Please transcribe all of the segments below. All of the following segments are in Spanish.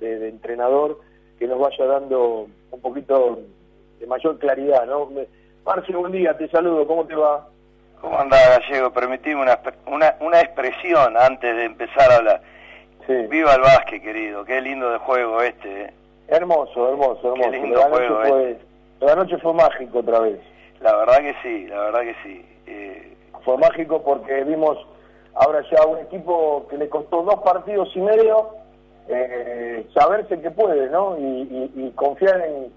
de, entrenador que nos vaya dando un poquito de mayor claridad, ¿no? Marcio, buen día, te saludo, ¿cómo te va? ¿Cómo anda Gallego? Permitime una, una, una expresión antes de empezar a hablar. Viva el básquet, querido, qué lindo de juego este. ¿eh? Hermoso, hermoso, hermoso. Qué lindo juego fue, este. La noche fue mágico otra vez. La verdad que sí, la verdad que sí. Eh... Fue mágico porque vimos ahora ya un equipo que le costó dos partidos y medio eh, saberse que puede, ¿no? Y, confiar en,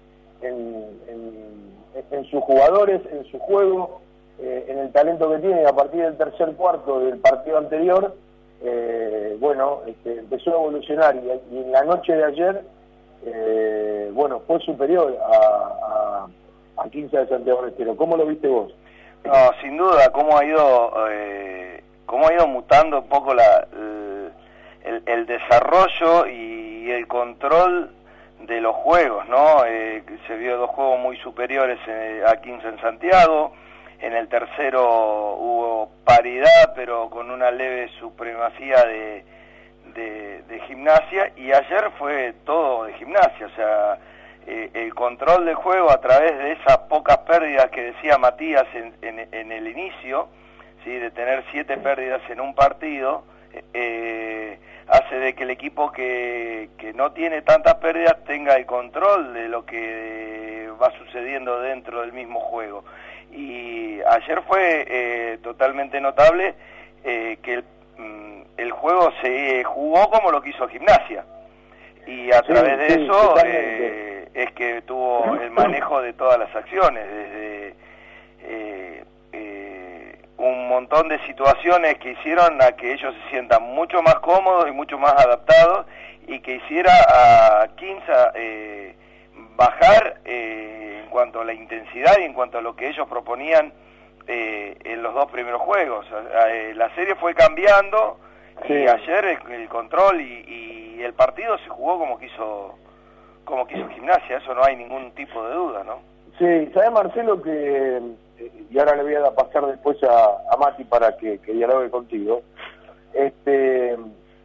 en, sus jugadores, en su juego, eh, en el talento que tiene. A partir del tercer cuarto del partido anterior, eh, bueno, este, empezó a evolucionar y, en la noche de ayer, eh, bueno, fue superior a, a, 15 de Santiago del Estero. ¿Cómo lo viste vos? No, sin duda, cómo ha ido, eh, cómo ha ido mutando un poco la, el, el, desarrollo y el control de los juegos, ¿no? Eh, se vio dos juegos muy superiores a 15 en Santiago, en el tercero hubo paridad, pero con una leve supremacía de, de, gimnasia, y ayer fue todo de gimnasia, o sea, eh, el control del juego a través de esas pocas pérdidas que decía Matías en, en, el inicio, ¿sí? de tener siete pérdidas en un partido, eh, hace de que el equipo que, que no tiene tantas pérdidas tenga el control de lo que va sucediendo dentro del mismo juego. Y ayer fue eh, totalmente notable eh, que mm, el, juego se jugó como lo quiso Gimnasia. Y a través de eso eh, es que tuvo el manejo de todas las acciones desde un montón de situaciones que hicieron a que ellos se sientan mucho más cómodos y mucho más adaptados y que hiciera a Quinza bajar eh, en cuanto a la intensidad y en cuanto a lo que ellos proponían eh, en los dos primeros juegos. Eh, la serie fue cambiando y ayer el, control y, el partido se jugó como quiso como quiso gimnasia, eso no hay ningún tipo de duda, ¿no? Sí, ¿sabes Marcelo que, y ahora le voy a pasar después a, Mati para que, que dialogue contigo, este,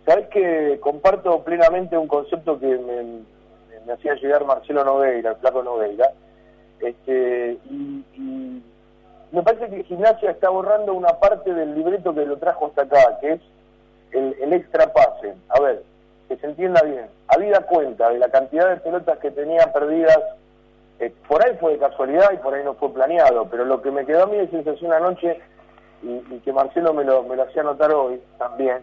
¿sabes que comparto plenamente un concepto que me, hacía llegar Marcelo Nogueira, el flaco Nogueira, este, y, me parece que Gimnasia está borrando una parte del libreto que lo trajo hasta acá, que es el, extra pase. A ver, que se entienda bien, habida cuenta de la cantidad de pelotas que tenía perdidas, eh, por ahí fue de casualidad y por ahí no fue planeado, pero lo que me quedó a mí de sensación anoche, y, que Marcelo me lo, me lo hacía notar hoy también,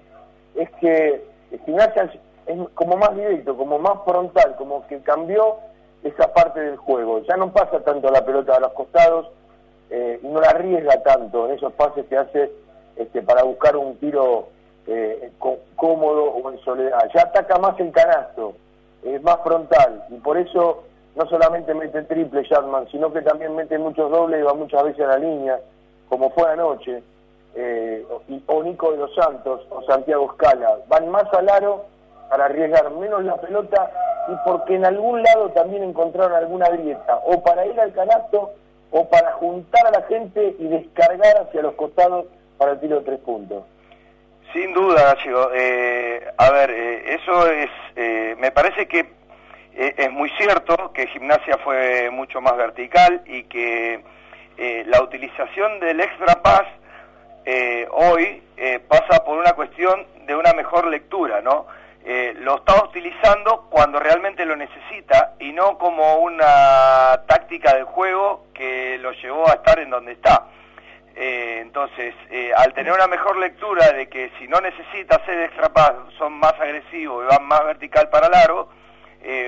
es que Gimnasia es como más directo, como más frontal, como que cambió esa parte del juego. Ya no pasa tanto la pelota a los costados eh, y no la arriesga tanto en esos pases que hace este, para buscar un tiro eh, cómodo o en soledad. Ya ataca más el canasto, es más frontal y por eso no solamente mete triple Jadman, sino que también mete muchos dobles y va muchas veces a la línea, como fue anoche, eh, o Nico de los Santos o Santiago Scala. Van más al aro para arriesgar menos la pelota y porque en algún lado también encontraron alguna grieta, o para ir al canasto o para juntar a la gente y descargar hacia los costados para el tiro de tres puntos. Sin duda, Gallego. Eh, a ver, eh, eso es, eh, me parece que es muy cierto que gimnasia fue mucho más vertical y que la utilización del extra pass hoy pasa por una cuestión de una mejor lectura, ¿no? Eh, lo está utilizando cuando realmente lo necesita y no como una táctica del juego que lo llevó a estar en donde está. Eh, entonces, eh, al tener una mejor lectura de que si no necesita hacer extra pass son más agresivos y van más vertical para largo,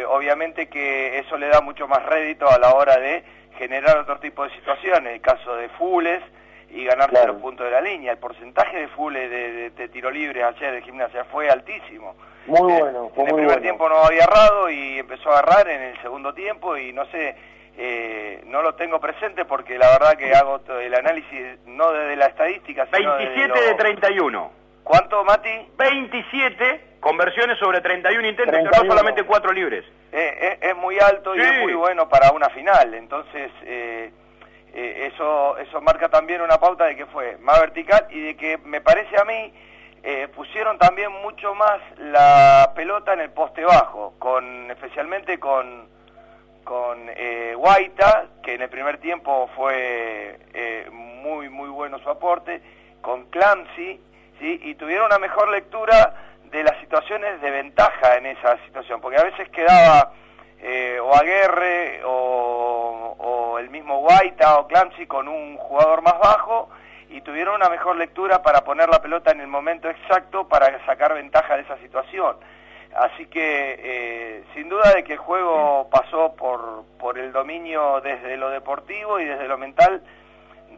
obviamente que eso le da mucho más rédito a la hora de generar otro tipo de situaciones, el caso de Fules y ganarse los puntos de la línea. El porcentaje de Fules de, de tiro libre ayer de gimnasia fue altísimo. Muy bueno. en el primer tiempo no había agarrado y empezó a agarrar en el segundo tiempo y no sé, eh, no lo tengo presente porque la verdad que hago el análisis no desde la estadística, sino 27 de 31. ¿Cuánto, Mati? 27 conversiones sobre 31 intentos, pero solamente 4 libres. Eh, eh, es muy alto y es muy bueno para una final, entonces eso eso marca también una pauta de que fue más vertical y de que me parece a mí eh, pusieron también mucho más la pelota en el poste bajo, con especialmente con, con eh, Guaita, que en el primer tiempo fue eh, muy, muy bueno su aporte, con Clancy, y tuvieron una mejor lectura de las situaciones de ventaja en esa situación, porque a veces quedaba eh, o Aguerre o, o el mismo Guaita o Clancy con un jugador más bajo, y tuvieron una mejor lectura para poner la pelota en el momento exacto para sacar ventaja de esa situación. Así que eh, sin duda de que el juego pasó por, por el dominio desde lo deportivo y desde lo mental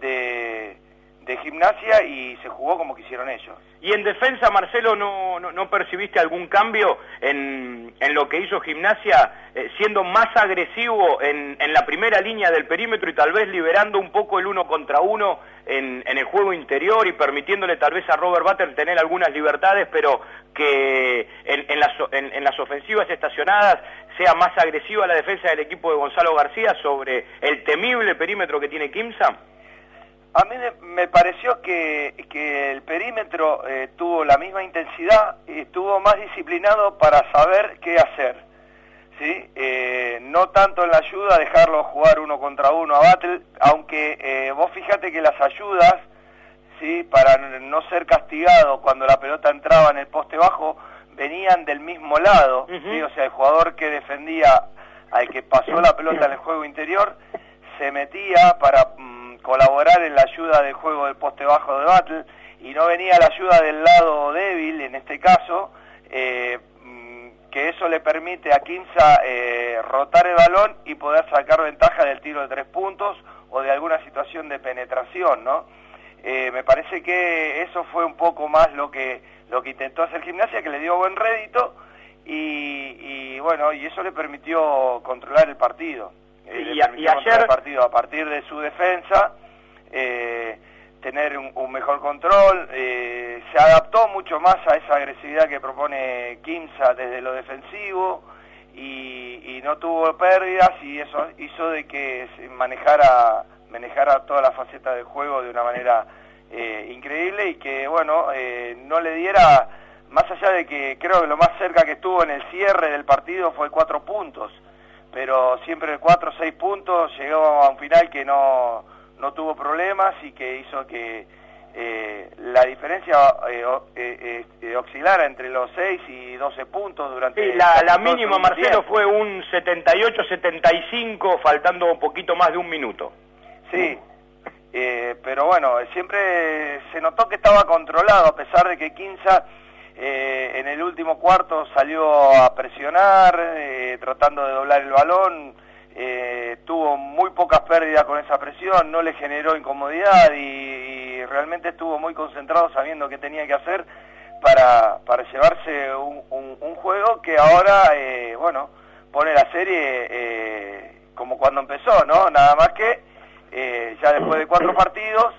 de, de gimnasia y se jugó como quisieron ellos. Y en defensa, Marcelo, ¿no, no, percibiste algún cambio en, en, lo que hizo gimnasia, eh, siendo más agresivo en, en, la primera línea del perímetro y tal vez liberando un poco el uno contra uno en, en el juego interior y permitiéndole tal vez a Robert Butter tener algunas libertades, pero que en, las, en las ofensivas estacionadas sea más agresiva la defensa del equipo de Gonzalo García sobre el temible perímetro que tiene Kimsa? A mí me pareció que, el perímetro eh, tuvo la misma intensidad y estuvo más disciplinado para saber qué hacer. ¿sí? Eh, no tanto en la ayuda, dejarlo jugar uno contra uno a Battle, aunque eh, vos fíjate que las ayudas, ¿sí? para no ser castigado cuando la pelota entraba en el poste bajo, venían del mismo lado. ¿sí? O sea, el jugador que defendía al que pasó la pelota en el juego interior se metía para mm, colaborar en la ayuda del juego del poste bajo de Battle y no venía la ayuda del lado débil, en este caso, eh, mm, que eso le permite a Quinza eh, rotar el balón y poder sacar ventaja del tiro de tres puntos o de alguna situación de penetración, ¿no? Eh, me parece que eso fue un poco más lo que lo que intentó hacer Gimnasia, que le dio buen rédito y, y bueno, y eso le permitió controlar el partido. Eh, y, ayer el partido a partir de su defensa eh, tener un, mejor control eh, se adaptó mucho más a esa agresividad que propone Kimsa desde lo defensivo y, no tuvo pérdidas y eso hizo de que manejara manejara toda la faceta del juego de una manera increíble y que bueno no le diera más allá de que creo que lo más cerca que estuvo en el cierre del partido fue cuatro puntos pero siempre 4 o 6 puntos, llegó a un final que no, no tuvo problemas y que hizo que eh, la diferencia eh, eh, eh, oscilara entre los 6 y 12 puntos durante... Sí, la, la mínima, Marcelo, fue un 78-75, faltando un poquito más de un minuto. Sí, pero bueno, siempre se notó que estaba controlado, a pesar de que Quinza eh, en el último cuarto salió a presionar, eh, tratando de doblar el balón, eh, tuvo muy pocas pérdidas con esa presión, no le generó incomodidad y, realmente estuvo muy concentrado sabiendo qué tenía que hacer para, para llevarse un, juego que ahora, bueno, pone la serie como cuando empezó, ¿no? Nada más que ya después de cuatro partidos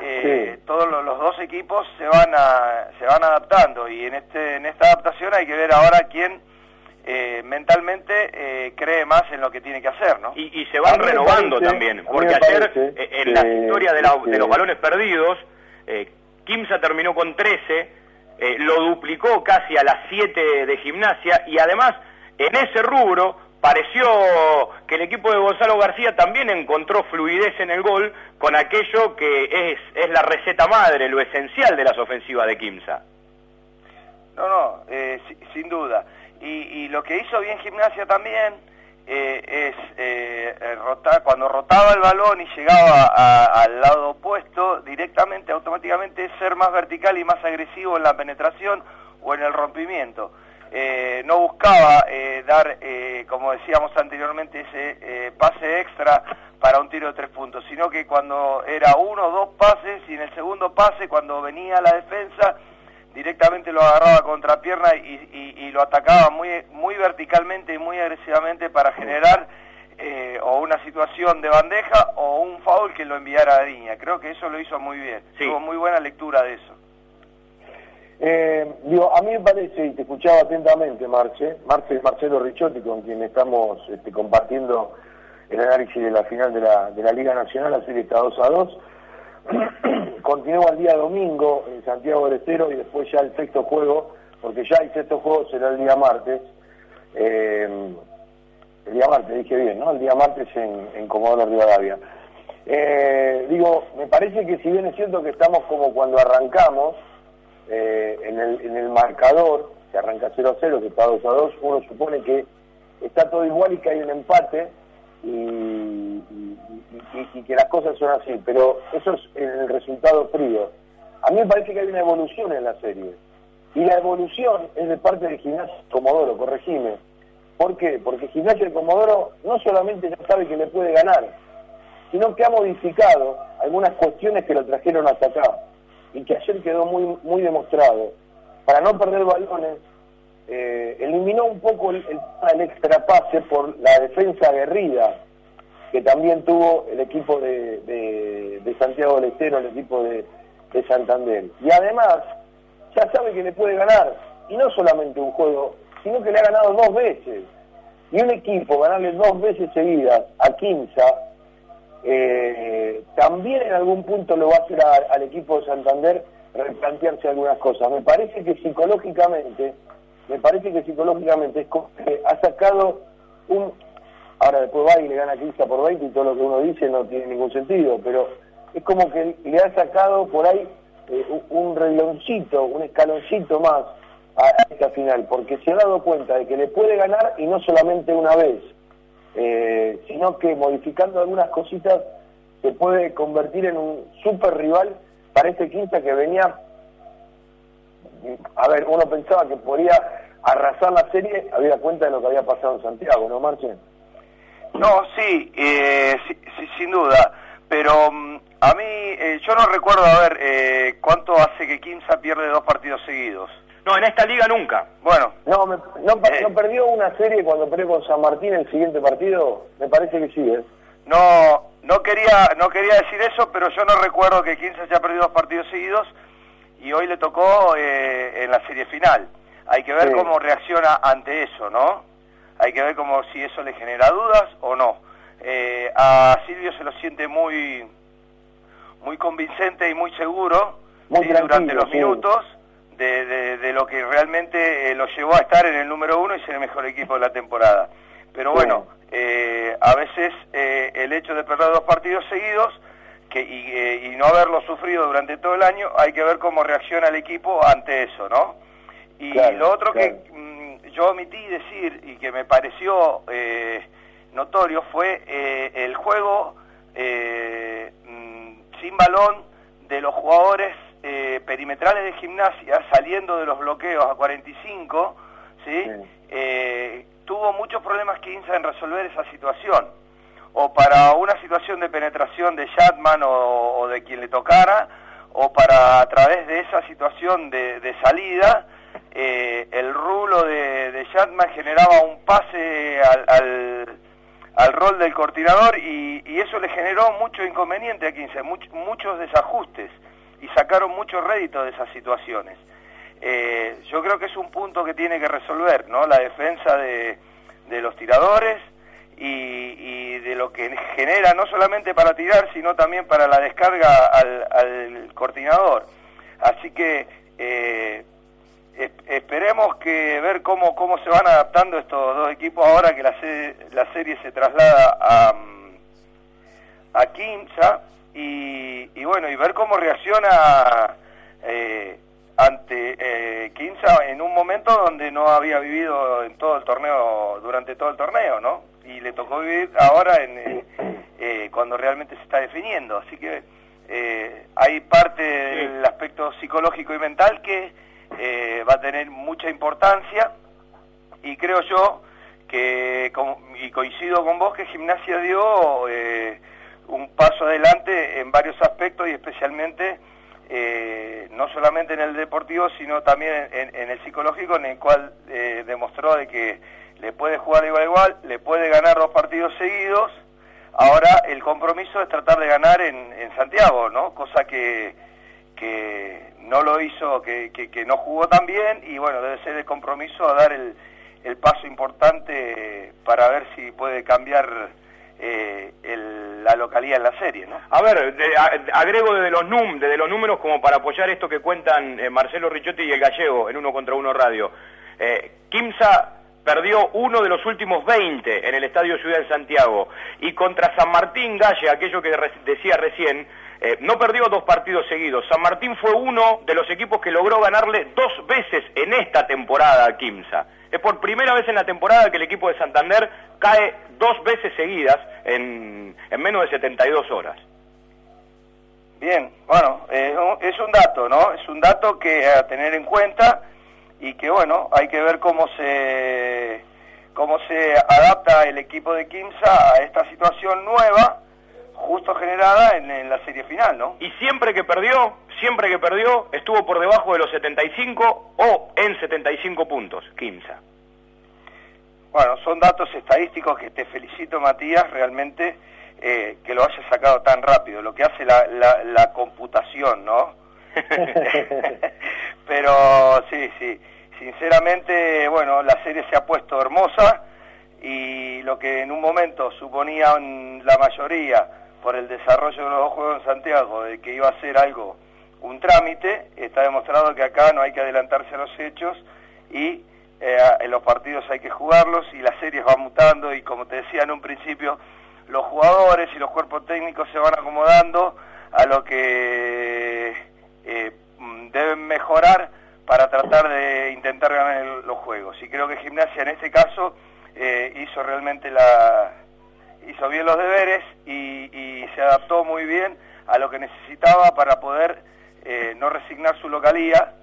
eh, todos los, dos equipos se van a, se van adaptando y en este en esta adaptación hay que ver ahora quién eh, mentalmente eh, cree más en lo que tiene que hacer, ¿no? Y, se van renovando también, porque ayer en la historia de, de, los balones perdidos, Kimsa terminó con 13, lo duplicó casi a las 7 de gimnasia y además en ese rubro pareció que el equipo de Gonzalo García también encontró fluidez en el gol con aquello que es, es la receta madre, lo esencial de las ofensivas de Kimsa. No, no, eh, sin duda. Y, lo que hizo bien Gimnasia también eh, es eh, rotar, cuando rotaba el balón y llegaba al lado opuesto, directamente, automáticamente ser más vertical y más agresivo en la penetración o en el rompimiento. Eh, no buscaba eh, dar, eh, como decíamos anteriormente, ese pase extra para un tiro de tres puntos, sino que cuando era uno o dos pases y en el segundo pase, cuando venía la defensa, directamente lo agarraba contra pierna y, y, lo atacaba muy, muy verticalmente y muy agresivamente para generar o una situación de bandeja o un foul que lo enviara a línea. Creo que eso lo hizo muy bien. Tuvo muy buena lectura de eso. Eh, digo, a mí me parece, y te escuchaba atentamente, Marce, Marce Marcelo Ricciotti, con quien estamos este, compartiendo el análisis de la final de la, de la Liga Nacional, la serie está 2 a 2. continúa el día domingo en Santiago del Estero y después ya el sexto juego, porque ya el sexto juego será el día martes. Eh, el día martes, dije bien, ¿no? El día martes en, en Comodoro Rivadavia. Eh, digo, me parece que si bien es cierto que estamos como cuando arrancamos, eh, en, el, en el marcador, que arranca 0-0, que está 2-2, uno supone que está todo igual y que hay un empate y, que las cosas son así, pero eso es el resultado frío. A mí me parece que hay una evolución en la serie. Y la evolución es de parte del gimnasio Comodoro, corregime. ¿Por qué? Porque de Comodoro no solamente ya sabe que le puede ganar, sino que ha modificado algunas cuestiones que lo trajeron hasta acá y que ayer quedó muy, muy demostrado. Para no perder balones, eh, eliminó un poco el, el, extra pase por la defensa aguerrida que también tuvo el equipo de, de, Santiago del Estero, el equipo de, de Santander. Y además, ya sabe que le puede ganar, y no solamente un juego, sino que le ha ganado dos veces. Y un equipo ganarle dos veces seguidas a Quinza, eh, también en algún punto lo va a hacer al equipo de Santander replantearse algunas cosas. Me parece que psicológicamente, me parece que psicológicamente es que ha sacado un... Ahora después va y le gana a Quinza por 20 y todo lo que uno dice no tiene ningún sentido, pero es como que le ha sacado por ahí eh, un reloncito, un escaloncito más a esta final, porque se ha dado cuenta de que le puede ganar y no solamente una vez, eh, sino que modificando algunas cositas se puede convertir en un super rival para este Quinta que venía, a ver, uno pensaba que podía arrasar la serie, había cuenta de lo que había pasado en Santiago, ¿no, Marchen? No, sí, eh, sin duda, pero mm, a mí, eh, yo no recuerdo, a ver, eh, ¿cuánto hace que Quinza pierde dos partidos seguidos? No, en esta liga nunca. Bueno. No, no, eh. no, perdió una serie cuando perdió con San Martín el siguiente partido? Me parece que sí, ¿eh? No, no quería, no quería decir eso, pero yo no recuerdo que Quinza haya perdido dos partidos seguidos y hoy le tocó eh, en la serie final. Hay que ver cómo reacciona ante eso, ¿no? Hay que ver cómo si eso le genera dudas o no. Eh, a Silvio se lo siente muy muy convincente y muy seguro durante los minutos de, lo que realmente eh, lo llevó a estar en el número uno y ser el mejor equipo de la temporada. Pero bueno, eh, a veces eh, el hecho de perder dos partidos seguidos que, y, no haberlo sufrido durante todo el año, hay que ver cómo reacciona el equipo ante eso, ¿no? Y lo otro que mm, yo omití decir y que me pareció notorio fue el juego mm, sin balón de los jugadores eh, perimetrales de gimnasia, saliendo de los bloqueos a 45, ¿sí? Eh, tuvo muchos problemas Quinza en resolver esa situación. O para una situación de penetración de Shatman o, de quien le tocara, o para a través de esa situación de, salida, eh, el rulo de, de Shatman generaba un pase al, al, rol del coordinador y, y, eso le generó mucho inconveniente a Quince, muchos desajustes y sacaron mucho rédito de esas situaciones. Eh, yo creo que es un punto que tiene que resolver, ¿no? La defensa de, de los tiradores y, de lo que genera no solamente para tirar, sino también para la descarga al, al coordinador. Así que eh, esperemos que ver cómo, cómo se van adaptando estos dos equipos ahora que la, la serie se traslada a, a Quinza y, bueno, y ver cómo reacciona eh, ante eh, Quinza en un momento donde no había vivido en todo el torneo, durante todo el torneo, ¿no? Y le tocó vivir ahora en, eh, eh cuando realmente se está definiendo. Así que eh, hay parte del aspecto psicológico y mental que va a tener mucha importancia y creo yo que, y coincido con vos, que Gimnasia dio... Eh, un paso adelante en varios aspectos y especialmente eh, no solamente en el deportivo sino también en, el psicológico en el cual eh, demostró de que le puede jugar igual igual, le puede ganar dos partidos seguidos, ahora el compromiso es tratar de ganar en, Santiago, ¿no? Cosa que, que no lo hizo, que, que, no jugó tan bien y bueno, debe ser el compromiso a dar el, el paso importante para ver si puede cambiar eh, la localidad en la serie, ¿no? A ver, agrego desde los num, desde los números como para apoyar esto que cuentan eh, Marcelo Ricciotti y el gallego en uno contra uno radio. Eh, Kimsa perdió uno de los últimos 20 en el Estadio Ciudad de Santiago y contra San Martín Galle, aquello que decía recién, eh, no perdió dos partidos seguidos. San Martín fue uno de los equipos que logró ganarle dos veces en esta temporada a Kimsa. Es por primera vez en la temporada que el equipo de Santander cae dos veces seguidas en, menos de 72 horas. Bien, bueno, eh, es un dato, ¿no? Es un dato que a tener en cuenta y que, bueno, hay que ver cómo se, cómo se adapta el equipo de Kimsa a esta situación nueva justo generada en, la serie final, ¿no? Y siempre que perdió, siempre que perdió, estuvo por debajo de los 75 o en 75 puntos, 15. Bueno, son datos estadísticos que te felicito, Matías, realmente eh, que lo hayas sacado tan rápido, lo que hace la, la, computación, ¿no? Pero sí, sí, sinceramente, bueno, la serie se ha puesto hermosa y lo que en un momento suponían la mayoría por el desarrollo de los dos juegos en Santiago, de que iba a ser algo, un trámite, está demostrado que acá no hay que adelantarse a los hechos y eh, en los partidos hay que jugarlos y las series van mutando y como te decía en un principio, los jugadores y los cuerpos técnicos se van acomodando a lo que eh, deben mejorar para tratar de intentar ganar los juegos. Y creo que Gimnasia en este caso eh, hizo realmente la, hizo bien los deberes y, se adaptó muy bien a lo que necesitaba para poder eh, no resignar su localía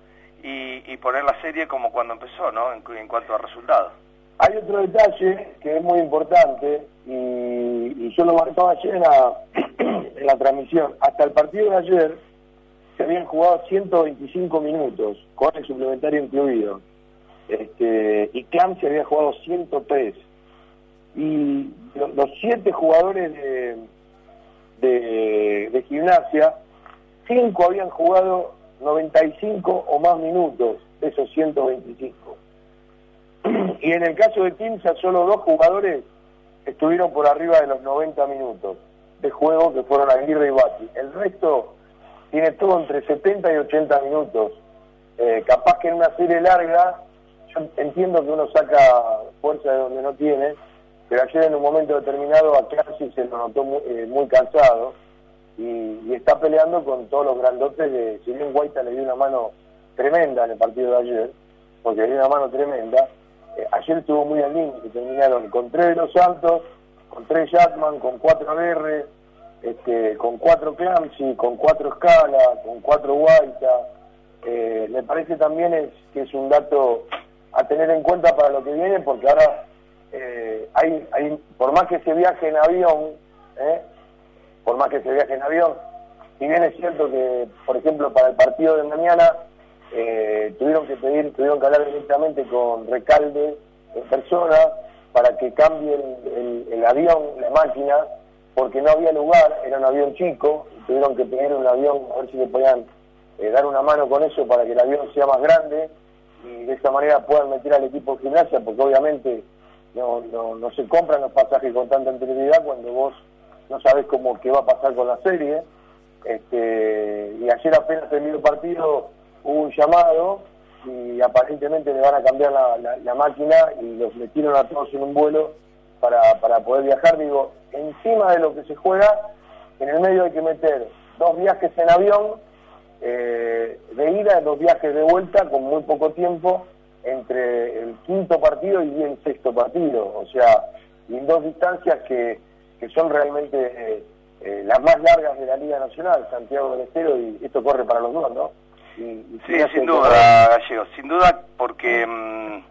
y, poner la serie como cuando empezó, ¿no? En, cuanto a resultados. Hay otro detalle que es muy importante y, yo lo marcaba ayer en la, en la transmisión. Hasta el partido de ayer se habían jugado 125 minutos, con el suplementario incluido. Este, y Cam se había jugado 103 y los siete jugadores de, gimnasia, cinco habían jugado 95 o más minutos de esos 125. Y en el caso de Timsa, solo dos jugadores estuvieron por arriba de los 90 minutos de juego, que fueron Aguirre y Bati. El resto tiene todo entre 70 y 80 minutos. Eh, capaz que en una serie larga, yo entiendo que uno saca fuerza de donde no tiene, pero ayer en un momento determinado a Clancy se lo notó muy, eh, cansado y, está peleando con todos los grandotes de, si bien Guaita le dio una mano tremenda en el partido de ayer, porque le dio una mano tremenda, eh, ayer estuvo muy al límite, terminaron con tres de los Santos, con tres Jackman, con cuatro ABR, este, con cuatro Clancy, con cuatro Scala, con cuatro Guaita, eh, me parece también es, que es un dato a tener en cuenta para lo que viene, porque ahora eh, hay, hay, por más que se viaje en avión, ¿eh? por más que se viaje en avión, si bien es cierto que, por ejemplo, para el partido de mañana eh, tuvieron que pedir, tuvieron que hablar directamente con Recalde en persona para que cambie el, avión, la máquina, porque no había lugar, era un avión chico, tuvieron que pedir un avión, a ver si le podían dar una mano con eso para que el avión sea más grande y de esa manera puedan meter al equipo de gimnasia, porque obviamente no, no, no se compran los pasajes con tanta anterioridad cuando vos no sabés cómo qué va a pasar con la serie. Este, y ayer apenas terminó el partido hubo un llamado y aparentemente le van a cambiar la, la, máquina y los metieron a todos en un vuelo para, para poder viajar. Digo, encima de lo que se juega, en el medio hay que meter dos viajes en avión eh, de ida, dos viajes de vuelta con muy poco tiempo entre el quinto partido y el sexto partido, o sea, en dos distancias que, que son realmente eh, eh, las más largas de la Liga Nacional, Santiago del Estero, y esto corre para los dos, ¿no? sí, sin duda, Gallego, sin duda, porque, mm,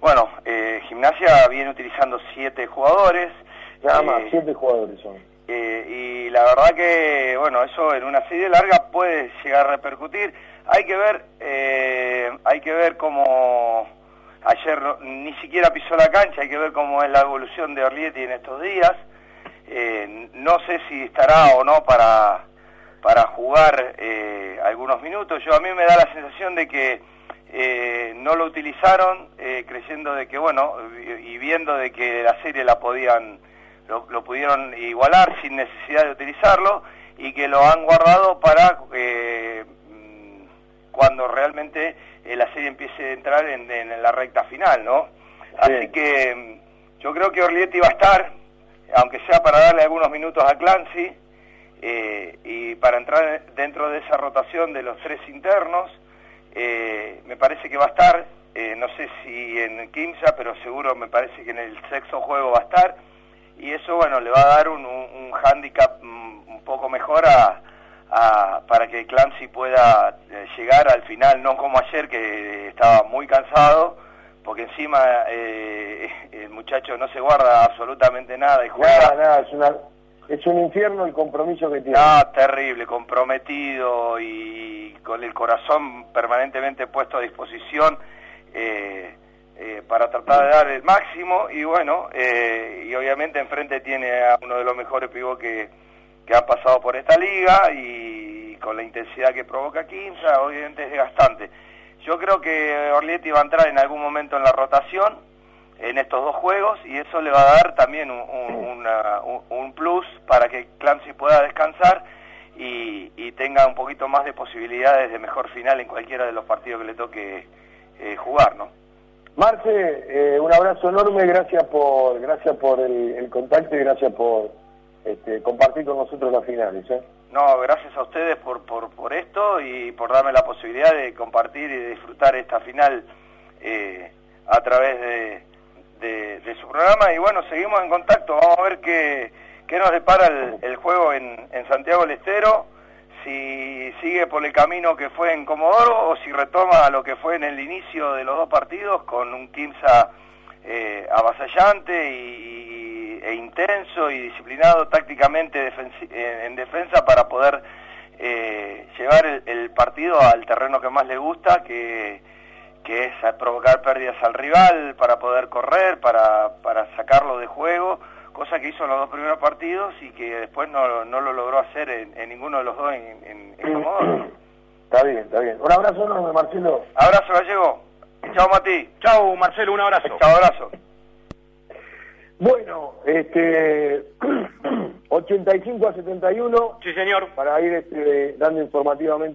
bueno, eh, Gimnasia viene utilizando siete jugadores. Nada más, siete jugadores son. y la verdad que, bueno, eso en una serie larga puede llegar a repercutir hay que ver, eh, hay que ver cómo ayer ni siquiera pisó la cancha, hay que ver cómo es la evolución de Orlietti en estos días. Eh, no sé si estará o no para, para jugar eh, algunos minutos. Yo a mí me da la sensación de que no lo utilizaron creyendo de que, bueno, y viendo de que la serie la podían lo, pudieron igualar sin necesidad de utilizarlo y que lo han guardado para cuando realmente eh, la serie empiece a entrar en, la recta final, ¿no? Así que mm, yo creo que Orlietti va a estar, aunque sea para darle algunos minutos a Clancy, eh, y para entrar dentro de esa rotación de los tres internos, me parece que va a estar, no sé si en Kimsa, pero seguro me parece que en el sexto juego va a estar, y eso, bueno, le va a dar un, un, handicap mm, un poco mejor a, para que Clancy pueda eh, llegar al final, no como ayer que estaba muy cansado, porque encima eh, el muchacho no se guarda absolutamente nada y juega... Nada, es, una, es un infierno el compromiso que tiene. No, terrible, comprometido y con el corazón permanentemente puesto a disposición. Eh, eh, para tratar de dar el máximo y bueno, eh, y obviamente enfrente tiene a uno de los mejores pibos que, que han pasado por esta liga y con la intensidad que provoca Quinza, obviamente es desgastante. Yo creo que Orlietti va a entrar en algún momento en la rotación en estos dos juegos y eso le va a dar también un, un, plus para que Clancy pueda descansar y, y, tenga un poquito más de posibilidades de mejor final en cualquiera de los partidos que le toque eh, jugar, ¿no? Marce, eh, un abrazo enorme, gracias por gracias por el, contacto y gracias por este, compartir con nosotros las finales. ¿eh? No, gracias a ustedes por, por, por esto y por darme la posibilidad de compartir y de disfrutar esta final eh, a través de, de, su programa. Y bueno, seguimos en contacto, vamos a ver qué, qué nos depara el, el juego en, en Santiago del Estero si sigue por el camino que fue en Comodoro o si retoma lo que fue en el inicio de los dos partidos con un Kimsa eh, avasallante y, e intenso y disciplinado tácticamente en defensa para poder eh, llevar el, partido al terreno que más le gusta, que, que es provocar pérdidas al rival, para poder correr, para, para sacarlo de juego cosa que hizo en los dos primeros partidos y que después no, no lo logró hacer en, ninguno de los dos en, en, Está bien, está bien. Un abrazo enorme, Marcelo. Abrazo, Gallego. Chao, Mati. Chao, Marcelo, un abrazo. Chao, abrazo. Bueno, este 85 a 71. Sí, señor. Para ir este, dando informativamente.